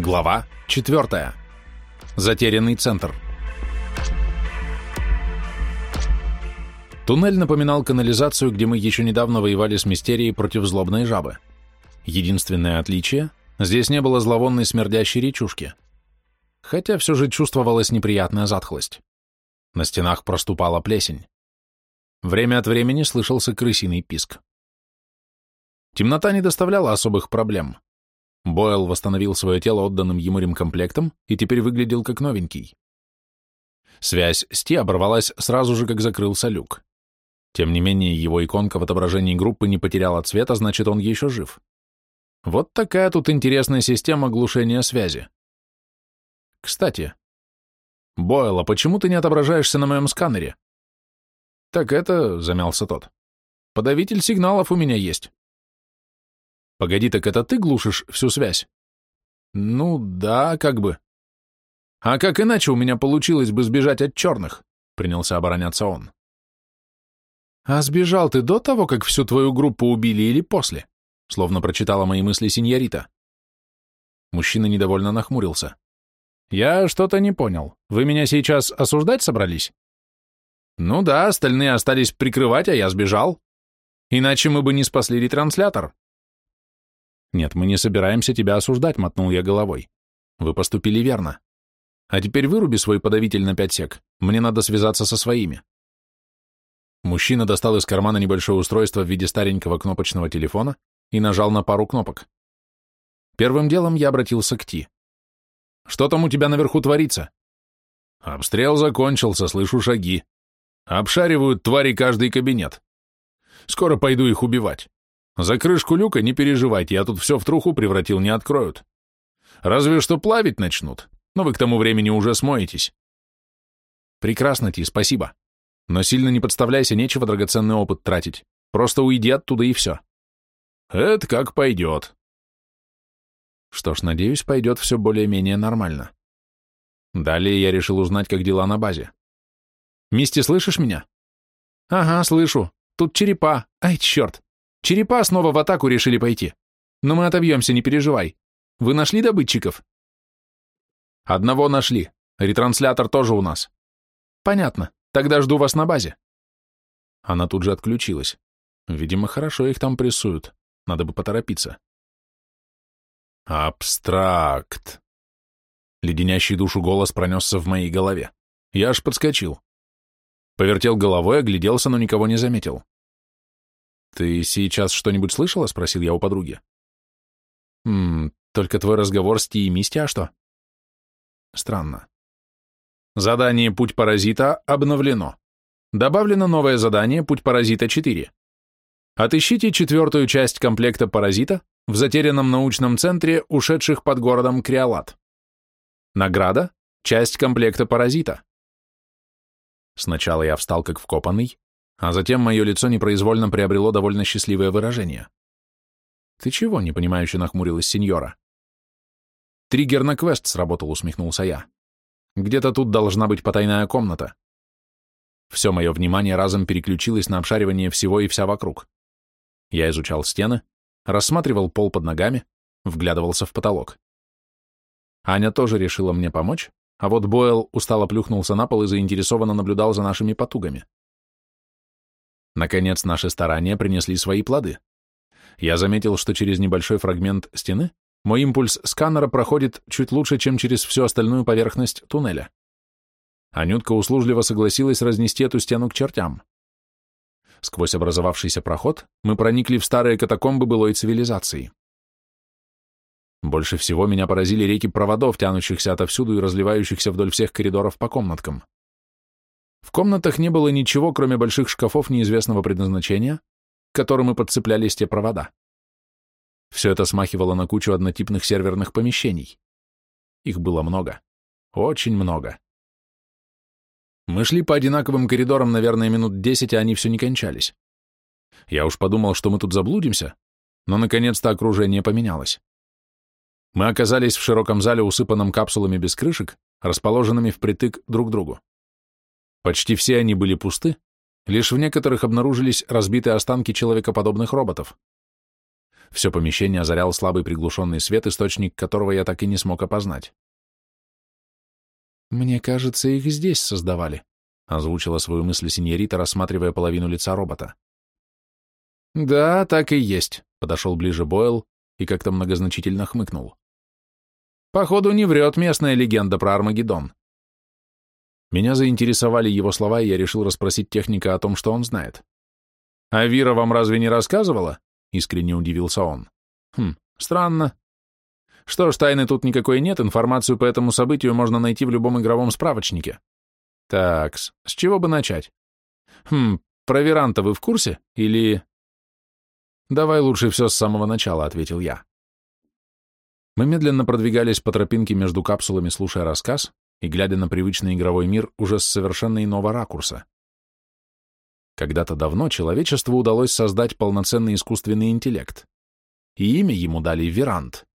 Глава 4. Затерянный центр. Туннель напоминал канализацию, где мы еще недавно воевали с мистерией против злобной жабы. Единственное отличие – здесь не было зловонной смердящей речушки. Хотя все же чувствовалась неприятная затхлость. На стенах проступала плесень. Время от времени слышался крысиный писк. Темнота не доставляла особых проблем. Бойл восстановил свое тело отданным ему ремкомплектом и теперь выглядел как новенький. Связь с Ти оборвалась сразу же, как закрылся люк. Тем не менее, его иконка в отображении группы не потеряла цвета, значит, он еще жив. Вот такая тут интересная система глушения связи. Кстати, Бойл, а почему ты не отображаешься на моем сканере? Так это, замялся тот. Подавитель сигналов у меня есть. Погоди, так это ты глушишь всю связь? Ну, да, как бы. А как иначе у меня получилось бы сбежать от черных? Принялся обороняться он. А сбежал ты до того, как всю твою группу убили или после? Словно прочитала мои мысли синьорита. Мужчина недовольно нахмурился. Я что-то не понял. Вы меня сейчас осуждать собрались? Ну да, остальные остались прикрывать, а я сбежал. Иначе мы бы не спасли ретранслятор. «Нет, мы не собираемся тебя осуждать», — мотнул я головой. «Вы поступили верно. А теперь выруби свой подавитель на пять сек. Мне надо связаться со своими». Мужчина достал из кармана небольшое устройство в виде старенького кнопочного телефона и нажал на пару кнопок. Первым делом я обратился к Ти. «Что там у тебя наверху творится?» «Обстрел закончился, слышу шаги. Обшаривают твари каждый кабинет. Скоро пойду их убивать. За крышку люка не переживайте, я тут все в труху превратил, не откроют. Разве что плавить начнут, но вы к тому времени уже смоетесь. Прекрасно, Ти, спасибо. Но сильно не подставляйся, нечего драгоценный опыт тратить. Просто уйди оттуда и все. Это как пойдет. Что ж, надеюсь, пойдет все более-менее нормально. Далее я решил узнать, как дела на базе. Мисти, слышишь меня? Ага, слышу. Тут черепа. Ай, черт. Черепа снова в атаку решили пойти. Но мы отобьемся, не переживай. Вы нашли добытчиков? Одного нашли. Ретранслятор тоже у нас. Понятно. Тогда жду вас на базе. Она тут же отключилась. Видимо, хорошо их там прессуют. Надо бы поторопиться. Абстракт. Леденящий душу голос пронесся в моей голове. Я аж подскочил. Повертел головой, огляделся, но никого не заметил. «Ты сейчас что-нибудь слышала?» — спросил я у подруги. «Ммм, только твой разговор с Ти и Мисти, а что?» «Странно». Задание «Путь паразита» обновлено. Добавлено новое задание «Путь паразита 4». Отыщите четвертую часть комплекта паразита в затерянном научном центре, ушедших под городом Криолат. Награда – часть комплекта паразита. Сначала я встал как вкопанный, а затем мое лицо непроизвольно приобрело довольно счастливое выражение. «Ты чего?» — непонимающе нахмурилась сеньора. «Триггер на квест сработал», — усмехнулся я. «Где-то тут должна быть потайная комната». Все мое внимание разом переключилось на обшаривание всего и вся вокруг. Я изучал стены, рассматривал пол под ногами, вглядывался в потолок. Аня тоже решила мне помочь, а вот Бойл устало плюхнулся на пол и заинтересованно наблюдал за нашими потугами. Наконец, наши старания принесли свои плоды. Я заметил, что через небольшой фрагмент стены мой импульс сканера проходит чуть лучше, чем через всю остальную поверхность туннеля. Анютка услужливо согласилась разнести эту стену к чертям. Сквозь образовавшийся проход мы проникли в старые катакомбы былой цивилизации. Больше всего меня поразили реки проводов, тянущихся отовсюду и разливающихся вдоль всех коридоров по комнаткам. В комнатах не было ничего, кроме больших шкафов неизвестного предназначения, к которым и подцеплялись те провода. Все это смахивало на кучу однотипных серверных помещений. Их было много. Очень много. Мы шли по одинаковым коридорам, наверное, минут десять, а они все не кончались. Я уж подумал, что мы тут заблудимся, но наконец-то окружение поменялось. Мы оказались в широком зале, усыпанном капсулами без крышек, расположенными впритык друг к другу. Почти все они были пусты, лишь в некоторых обнаружились разбитые останки человекоподобных роботов. Все помещение озарял слабый приглушенный свет, источник которого я так и не смог опознать. «Мне кажется, их здесь создавали», — озвучила свою мысль синьорита, рассматривая половину лица робота. «Да, так и есть», — подошел ближе Бойл и как-то многозначительно хмыкнул. «Походу, не врет местная легенда про Армагеддон». Меня заинтересовали его слова, и я решил расспросить техника о том, что он знает. «А Вира вам разве не рассказывала?» — искренне удивился он. «Хм, странно. Что ж, тайны тут никакой нет, информацию по этому событию можно найти в любом игровом справочнике. Такс, с чего бы начать? Хм, про Веранта вы в курсе? Или...» «Давай лучше все с самого начала», — ответил я. Мы медленно продвигались по тропинке между капсулами, слушая рассказ и глядя на привычный игровой мир уже с совершенно иного ракурса. Когда-то давно человечеству удалось создать полноценный искусственный интеллект, и имя ему дали Верант.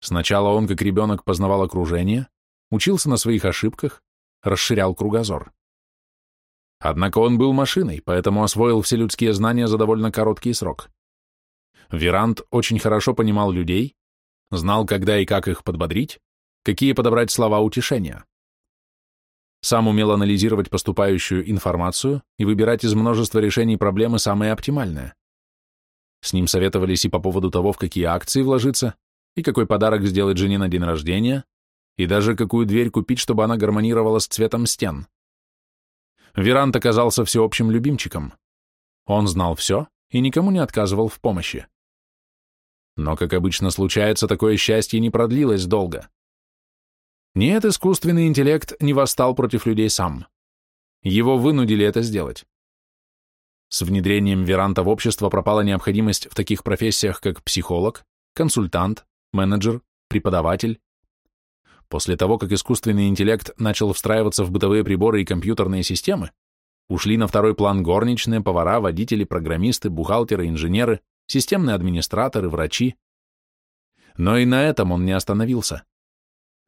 Сначала он, как ребенок, познавал окружение, учился на своих ошибках, расширял кругозор. Однако он был машиной, поэтому освоил все людские знания за довольно короткий срок. Верант очень хорошо понимал людей, знал, когда и как их подбодрить, какие подобрать слова утешения. Сам умел анализировать поступающую информацию и выбирать из множества решений проблемы самое оптимальное. С ним советовались и по поводу того, в какие акции вложиться, и какой подарок сделать жене на день рождения, и даже какую дверь купить, чтобы она гармонировала с цветом стен. Верант оказался всеобщим любимчиком. Он знал все и никому не отказывал в помощи. Но, как обычно случается, такое счастье не продлилось долго. Нет, искусственный интеллект не восстал против людей сам. Его вынудили это сделать. С внедрением Веранта в общество пропала необходимость в таких профессиях, как психолог, консультант, менеджер, преподаватель. После того, как искусственный интеллект начал встраиваться в бытовые приборы и компьютерные системы, ушли на второй план горничные, повара, водители, программисты, бухгалтеры, инженеры, системные администраторы, врачи. Но и на этом он не остановился.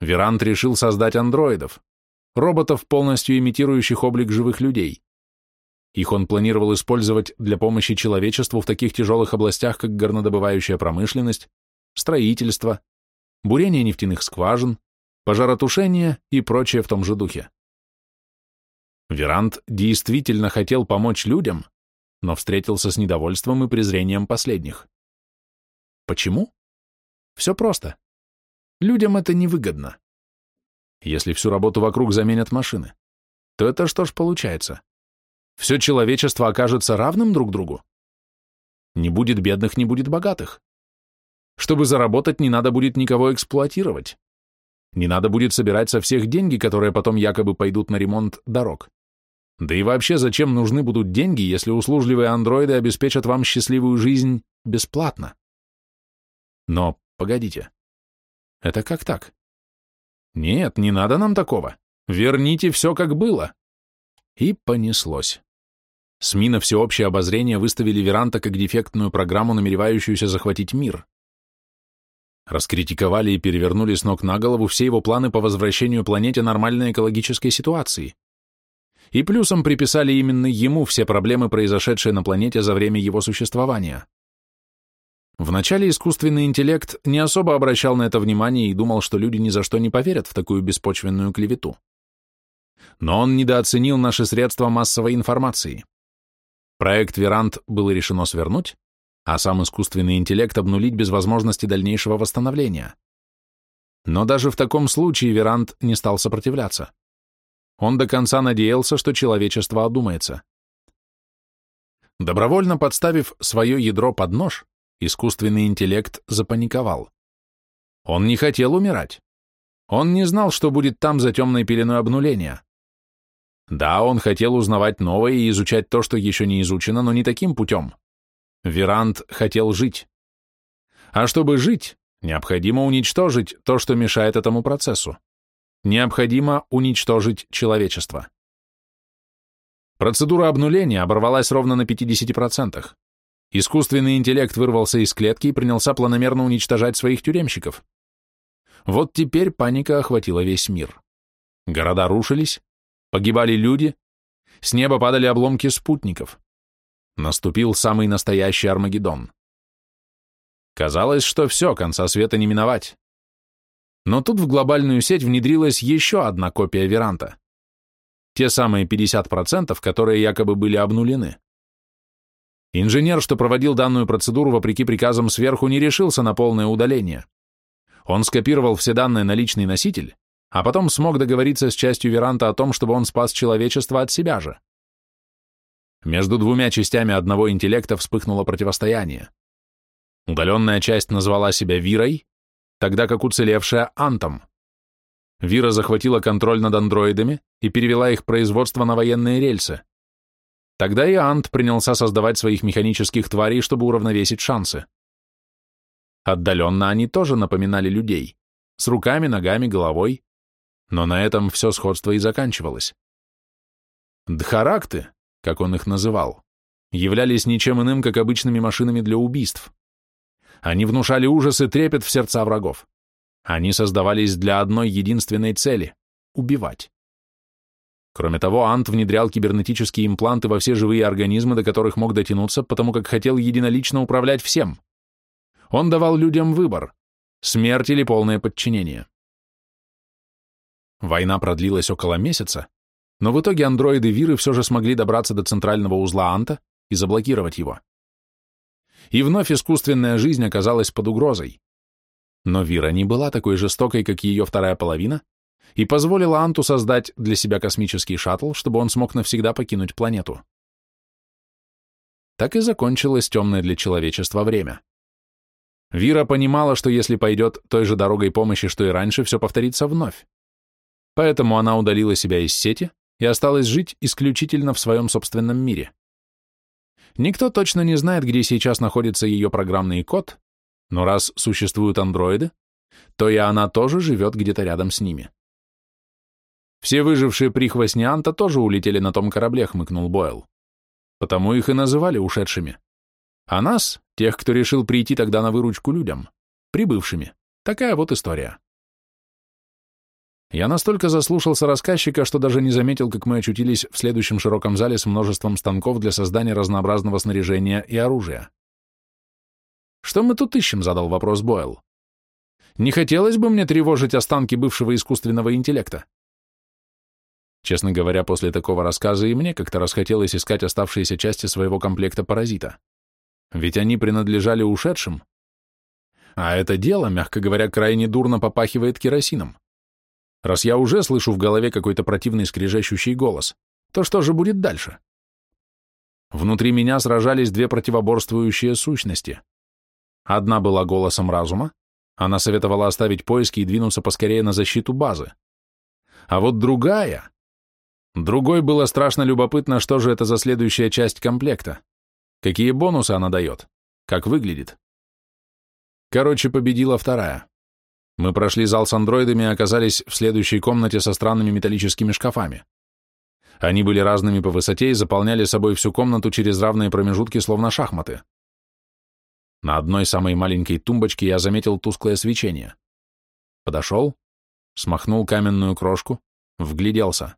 Верант решил создать андроидов, роботов, полностью имитирующих облик живых людей. Их он планировал использовать для помощи человечеству в таких тяжелых областях, как горнодобывающая промышленность, строительство, бурение нефтяных скважин, пожаротушение и прочее в том же духе. Верант действительно хотел помочь людям, но встретился с недовольством и презрением последних. Почему? Все просто. Людям это невыгодно. Если всю работу вокруг заменят машины, то это что ж получается? Все человечество окажется равным друг другу? Не будет бедных, не будет богатых. Чтобы заработать, не надо будет никого эксплуатировать. Не надо будет собирать со всех деньги, которые потом якобы пойдут на ремонт дорог. Да и вообще, зачем нужны будут деньги, если услужливые андроиды обеспечат вам счастливую жизнь бесплатно? Но, погодите, это как так? Нет, не надо нам такого. Верните все, как было. И понеслось. СМИ на всеобщее обозрение выставили Веранта как дефектную программу, намеревающуюся захватить мир. Раскритиковали и перевернули с ног на голову все его планы по возвращению планете нормальной экологической ситуации. И плюсом приписали именно ему все проблемы, произошедшие на планете за время его существования. Вначале искусственный интеллект не особо обращал на это внимание и думал, что люди ни за что не поверят в такую беспочвенную клевету. Но он недооценил наши средства массовой информации. Проект Верант было решено свернуть, а сам искусственный интеллект обнулить без возможности дальнейшего восстановления. Но даже в таком случае Верант не стал сопротивляться. Он до конца надеялся, что человечество одумается. Добровольно подставив свое ядро под нож, Искусственный интеллект запаниковал. Он не хотел умирать. Он не знал, что будет там за темной пеленой обнуления. Да, он хотел узнавать новое и изучать то, что еще не изучено, но не таким путем. Верант хотел жить. А чтобы жить, необходимо уничтожить то, что мешает этому процессу. Необходимо уничтожить человечество. Процедура обнуления оборвалась ровно на 50%. Искусственный интеллект вырвался из клетки и принялся планомерно уничтожать своих тюремщиков. Вот теперь паника охватила весь мир. Города рушились, погибали люди, с неба падали обломки спутников. Наступил самый настоящий Армагеддон. Казалось, что все, конца света не миновать. Но тут в глобальную сеть внедрилась еще одна копия Веранта. Те самые 50%, которые якобы были обнулены. Инженер, что проводил данную процедуру вопреки приказам сверху, не решился на полное удаление. Он скопировал все данные на личный носитель, а потом смог договориться с частью Веранта о том, чтобы он спас человечество от себя же. Между двумя частями одного интеллекта вспыхнуло противостояние. Удаленная часть назвала себя Вирой, тогда как уцелевшая — Антом. Вира захватила контроль над андроидами и перевела их производство на военные рельсы. Тогда и Ант принялся создавать своих механических тварей, чтобы уравновесить шансы. Отдаленно они тоже напоминали людей, с руками, ногами, головой, но на этом все сходство и заканчивалось. Дхаракты, как он их называл, являлись ничем иным, как обычными машинами для убийств. Они внушали ужас и трепет в сердца врагов. Они создавались для одной единственной цели — убивать. Кроме того, Ант внедрял кибернетические импланты во все живые организмы, до которых мог дотянуться, потому как хотел единолично управлять всем. Он давал людям выбор — смерть или полное подчинение. Война продлилась около месяца, но в итоге андроиды Виры все же смогли добраться до центрального узла Анта и заблокировать его. И вновь искусственная жизнь оказалась под угрозой. Но Вира не была такой жестокой, как ее вторая половина, и позволила Анту создать для себя космический шаттл, чтобы он смог навсегда покинуть планету. Так и закончилось темное для человечества время. Вира понимала, что если пойдет той же дорогой помощи, что и раньше, все повторится вновь. Поэтому она удалила себя из сети и осталась жить исключительно в своем собственном мире. Никто точно не знает, где сейчас находится ее программный код, но раз существуют андроиды, то и она тоже живет где-то рядом с ними. Все выжившие прихвостни Анта тоже улетели на том корабле, хмыкнул Бойл. Потому их и называли ушедшими. А нас, тех, кто решил прийти тогда на выручку людям, прибывшими. Такая вот история. Я настолько заслушался рассказчика, что даже не заметил, как мы очутились в следующем широком зале с множеством станков для создания разнообразного снаряжения и оружия. «Что мы тут ищем?» — задал вопрос Бойл. «Не хотелось бы мне тревожить останки бывшего искусственного интеллекта. Честно говоря, после такого рассказа и мне как-то расхотелось искать оставшиеся части своего комплекта паразита. Ведь они принадлежали ушедшим. А это дело, мягко говоря, крайне дурно попахивает керосином. Раз я уже слышу в голове какой-то противный скрежещущий голос, то что же будет дальше? Внутри меня сражались две противоборствующие сущности. Одна была голосом разума, она советовала оставить поиски и двинуться поскорее на защиту базы. А вот другая Другой было страшно любопытно, что же это за следующая часть комплекта. Какие бонусы она дает? Как выглядит? Короче, победила вторая. Мы прошли зал с андроидами и оказались в следующей комнате со странными металлическими шкафами. Они были разными по высоте и заполняли собой всю комнату через равные промежутки, словно шахматы. На одной самой маленькой тумбочке я заметил тусклое свечение. Подошел, смахнул каменную крошку, вгляделся.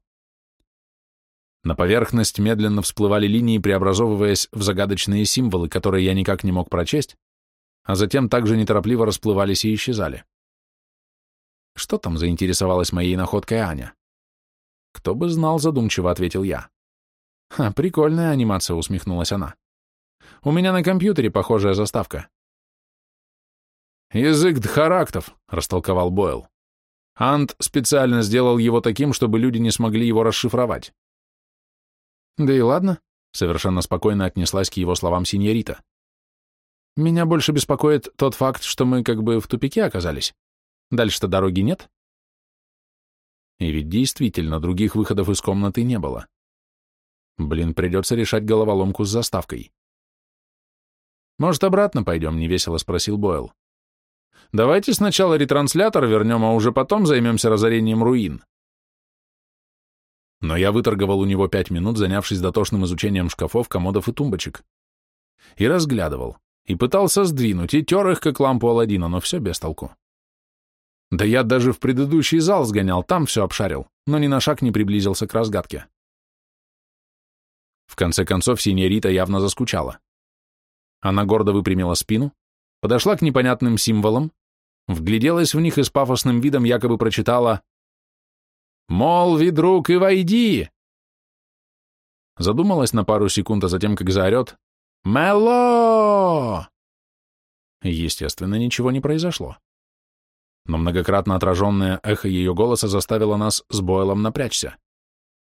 На поверхность медленно всплывали линии, преобразовываясь в загадочные символы, которые я никак не мог прочесть, а затем также неторопливо расплывались и исчезали. Что там заинтересовалась моей находкой Аня? Кто бы знал, задумчиво ответил я. Ха, прикольная анимация, усмехнулась она. У меня на компьютере похожая заставка. Язык дхарактов, растолковал Бойл. Ант специально сделал его таким, чтобы люди не смогли его расшифровать. Да и ладно, совершенно спокойно отнеслась к его словам синьорита. Меня больше беспокоит тот факт, что мы как бы в тупике оказались. Дальше-то дороги нет. И ведь действительно других выходов из комнаты не было. Блин, придется решать головоломку с заставкой. «Может, обратно пойдем?» — невесело спросил Бойл. «Давайте сначала ретранслятор вернем, а уже потом займемся разорением руин». Но я выторговал у него пять минут, занявшись дотошным изучением шкафов, комодов и тумбочек. И разглядывал, и пытался сдвинуть, и тер их, как лампу Аладдина, но все без толку. Да я даже в предыдущий зал сгонял, там все обшарил, но ни на шаг не приблизился к разгадке. В конце концов, синяя Рита явно заскучала. Она гордо выпрямила спину, подошла к непонятным символам, вгляделась в них и с пафосным видом якобы прочитала «Молви, друг, и войди!» Задумалась на пару секунд, а затем как заорет «Мело!» Естественно, ничего не произошло. Но многократно отраженное эхо ее голоса заставило нас с Бойлом напрячься.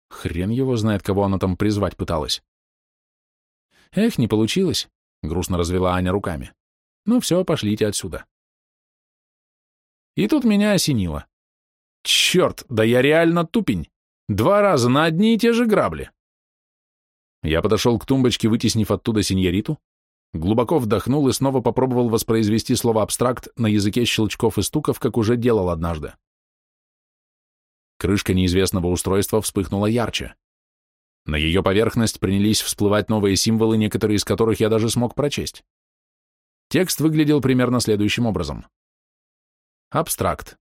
Хрен его знает, кого она там призвать пыталась. Эх, не получилось, грустно развела Аня руками. Ну все, пошлите отсюда. И тут меня осенило. Черт, да я реально тупень. Два раза на одни и те же грабли. Я подошел к тумбочке, вытеснив оттуда синьориту, глубоко вдохнул и снова попробовал воспроизвести слово «абстракт» на языке щелчков и стуков, как уже делал однажды. Крышка неизвестного устройства вспыхнула ярче. На ее поверхность принялись всплывать новые символы, некоторые из которых я даже смог прочесть. Текст выглядел примерно следующим образом. Абстракт.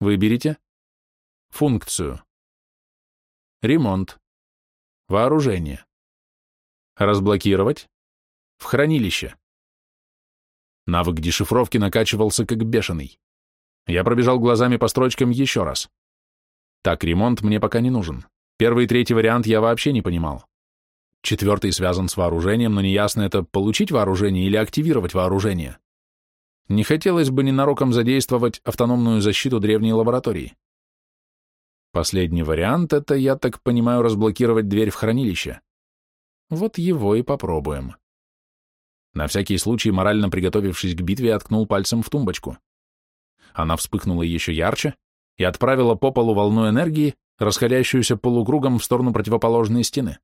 Выберите. Функцию. Ремонт. Вооружение. Разблокировать. В хранилище. Навык дешифровки накачивался как бешеный. Я пробежал глазами по строчкам еще раз. Так, ремонт мне пока не нужен. Первый и третий вариант я вообще не понимал. Четвертый связан с вооружением, но неясно это получить вооружение или активировать вооружение. Не хотелось бы ненароком задействовать автономную защиту древней лаборатории. Последний вариант — это, я так понимаю, разблокировать дверь в хранилище. Вот его и попробуем. На всякий случай, морально приготовившись к битве, откнул пальцем в тумбочку. Она вспыхнула еще ярче и отправила по полу волну энергии, расходящуюся полукругом в сторону противоположной стены.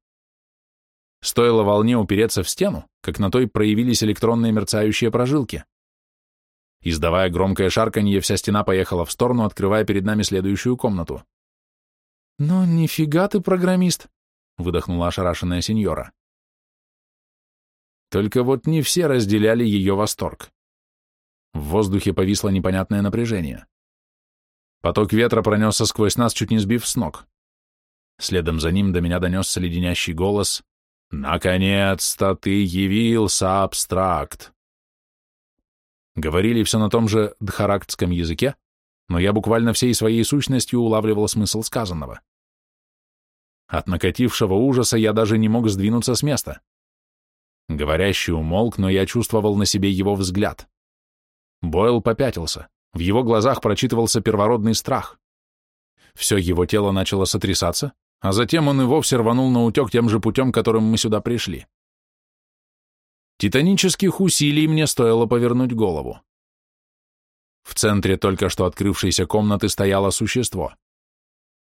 Стоило волне упереться в стену, как на той проявились электронные мерцающие прожилки. Издавая громкое шарканье, вся стена поехала в сторону, открывая перед нами следующую комнату. «Ну, нифига ты, программист!» — выдохнула ошарашенная сеньора. Только вот не все разделяли ее восторг. В воздухе повисло непонятное напряжение. Поток ветра пронесся сквозь нас, чуть не сбив с ног. Следом за ним до меня донесся леденящий голос «Наконец-то ты явился, абстракт!» Говорили все на том же дхарактском языке, но я буквально всей своей сущностью улавливал смысл сказанного. От накатившего ужаса я даже не мог сдвинуться с места. Говорящий умолк, но я чувствовал на себе его взгляд. Бойл попятился, в его глазах прочитывался первородный страх. Все его тело начало сотрясаться, а затем он и вовсе рванул на утек тем же путем, которым мы сюда пришли. Титанических усилий мне стоило повернуть голову. В центре только что открывшейся комнаты стояло существо.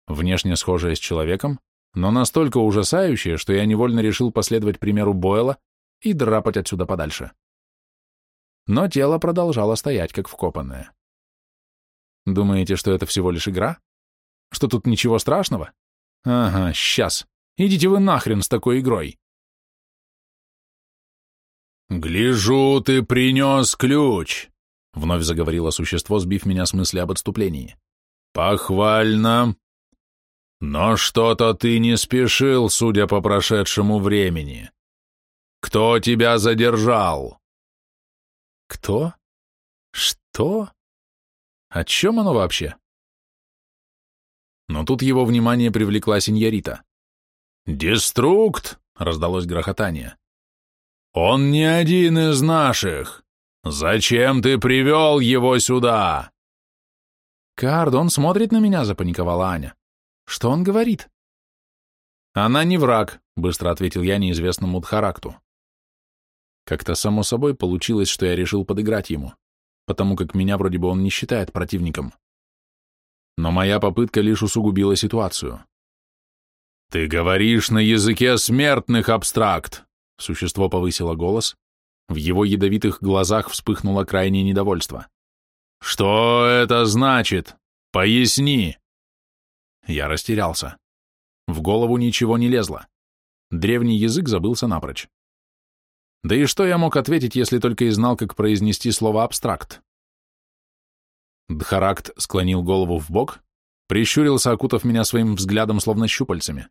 Внешне схожее с человеком, но настолько ужасающее, что я невольно решил последовать примеру Бойла и драпать отсюда подальше. Но тело продолжало стоять, как вкопанное. Думаете, что это всего лишь игра? Что тут ничего страшного? Ага, сейчас. Идите вы нахрен с такой игрой. «Гляжу, ты принес ключ!» — вновь заговорило существо, сбив меня с мысли об отступлении. «Похвально! Но что-то ты не спешил, судя по прошедшему времени. Кто тебя задержал?» «Кто? Что? О чем оно вообще?» Но тут его внимание привлекла сеньорита. «Деструкт!» — раздалось грохотание. «Он не один из наших!» «Зачем ты привел его сюда?» «Кард, он смотрит на меня», — запаниковала Аня. «Что он говорит?» «Она не враг», — быстро ответил я неизвестному Дхаракту. Как-то само собой получилось, что я решил подыграть ему, потому как меня вроде бы он не считает противником. Но моя попытка лишь усугубила ситуацию. «Ты говоришь на языке смертных, абстракт!» Существо повысило голос, в его ядовитых глазах вспыхнуло крайнее недовольство. «Что это значит? Поясни!» Я растерялся. В голову ничего не лезло. Древний язык забылся напрочь. Да и что я мог ответить, если только и знал, как произнести слово «абстракт»? Дхаракт склонил голову в бок, прищурился, окутав меня своим взглядом, словно щупальцами.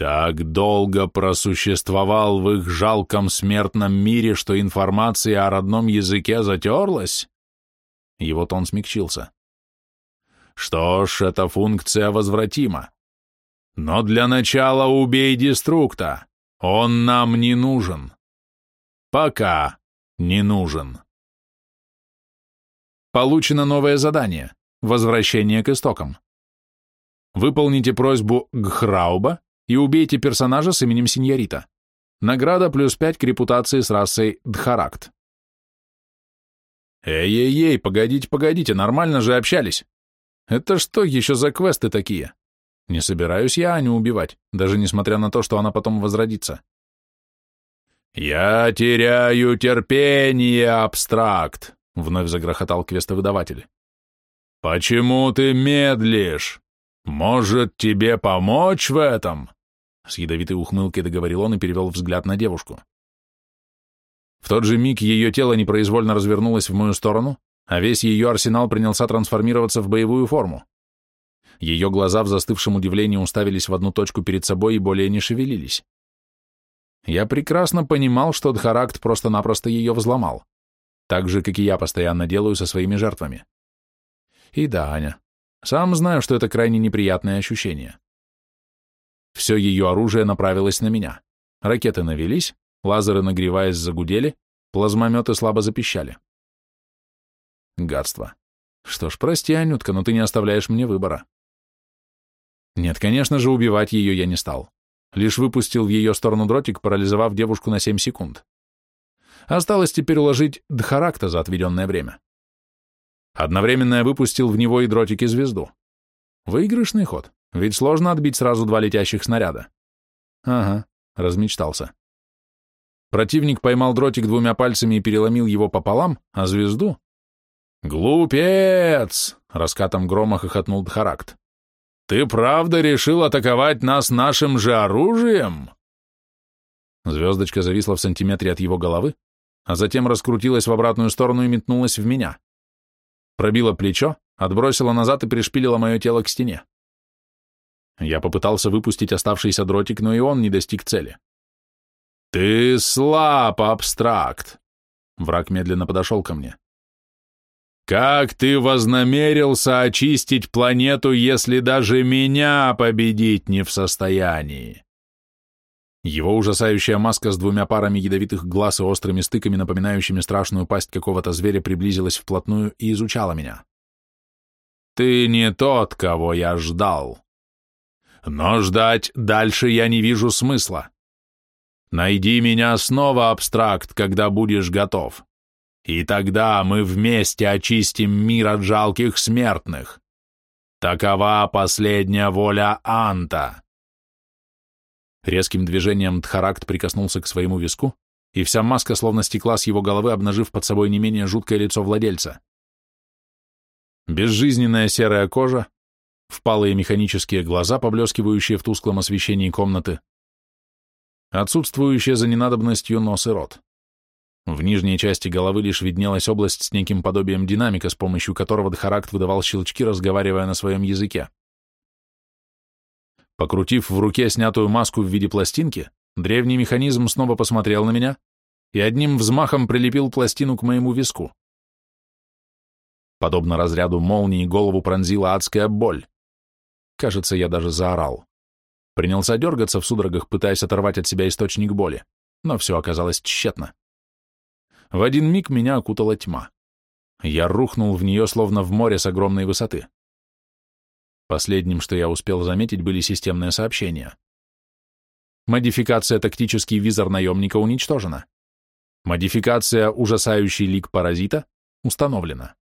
Так долго просуществовал в их жалком смертном мире, что информация о родном языке затерлась? Его тон смягчился. Что ж, эта функция возвратима. Но для начала убей деструкта. Он нам не нужен. Пока не нужен. Получено новое задание. Возвращение к истокам. Выполните просьбу Гхрауба и убейте персонажа с именем Синьорита. Награда плюс пять к репутации с расой Дхаракт. Эй-эй-эй, погодите, погодите, нормально же общались. Это что еще за квесты такие? Не собираюсь я Аню убивать, даже несмотря на то, что она потом возродится. «Я теряю терпение, абстракт!» — вновь загрохотал квестовыдаватель. «Почему ты медлишь? Может, тебе помочь в этом?» С ядовитой ухмылкой договорил он и перевел взгляд на девушку. В тот же миг ее тело непроизвольно развернулось в мою сторону, а весь ее арсенал принялся трансформироваться в боевую форму. Ее глаза в застывшем удивлении уставились в одну точку перед собой и более не шевелились. Я прекрасно понимал, что Дхаракт просто-напросто ее взломал, так же, как и я постоянно делаю со своими жертвами. И да, Аня, сам знаю, что это крайне неприятное ощущение. Все ее оружие направилось на меня. Ракеты навелись, лазеры, нагреваясь, загудели, плазмометы слабо запищали. Гадство. Что ж, прости, Анютка, но ты не оставляешь мне выбора. Нет, конечно же, убивать ее я не стал лишь выпустил в ее сторону дротик, парализовав девушку на 7 секунд. Осталось теперь уложить Дхаракта за отведенное время. Одновременно я выпустил в него и дротики звезду. Выигрышный ход, ведь сложно отбить сразу два летящих снаряда. Ага, размечтался. Противник поймал дротик двумя пальцами и переломил его пополам, а звезду... «Глупец!» — раскатом грома хохотнул Дхаракт. Ты правда решил атаковать нас нашим же оружием? Звездочка зависла в сантиметре от его головы, а затем раскрутилась в обратную сторону и метнулась в меня. Пробила плечо, отбросила назад и пришпилила мое тело к стене. Я попытался выпустить оставшийся дротик, но и он не достиг цели. «Ты слаб, абстракт!» Враг медленно подошел ко мне. Как ты вознамерился очистить планету, если даже меня победить не в состоянии? Его ужасающая маска с двумя парами ядовитых глаз и острыми стыками, напоминающими страшную пасть какого-то зверя, приблизилась вплотную и изучала меня. «Ты не тот, кого я ждал. Но ждать дальше я не вижу смысла. Найди меня снова, абстракт, когда будешь готов. И тогда мы вместе очистим мир от жалких смертных. Такова последняя воля Анта. Резким движением Тхаракт прикоснулся к своему виску, и вся маска словно стекла с его головы, обнажив под собой не менее жуткое лицо владельца. Безжизненная серая кожа, впалые механические глаза, поблескивающие в тусклом освещении комнаты, отсутствующие за ненадобностью нос и рот. В нижней части головы лишь виднелась область с неким подобием динамика, с помощью которого Дхаракт выдавал щелчки, разговаривая на своем языке. Покрутив в руке снятую маску в виде пластинки, древний механизм снова посмотрел на меня и одним взмахом прилепил пластину к моему виску. Подобно разряду молнии голову пронзила адская боль. Кажется, я даже заорал. Принялся дергаться в судорогах, пытаясь оторвать от себя источник боли, но все оказалось тщетно. В один миг меня окутала тьма. Я рухнул в нее, словно в море с огромной высоты. Последним, что я успел заметить, были системные сообщения. Модификация «Тактический визор наемника» уничтожена. Модификация «Ужасающий лик паразита» установлена.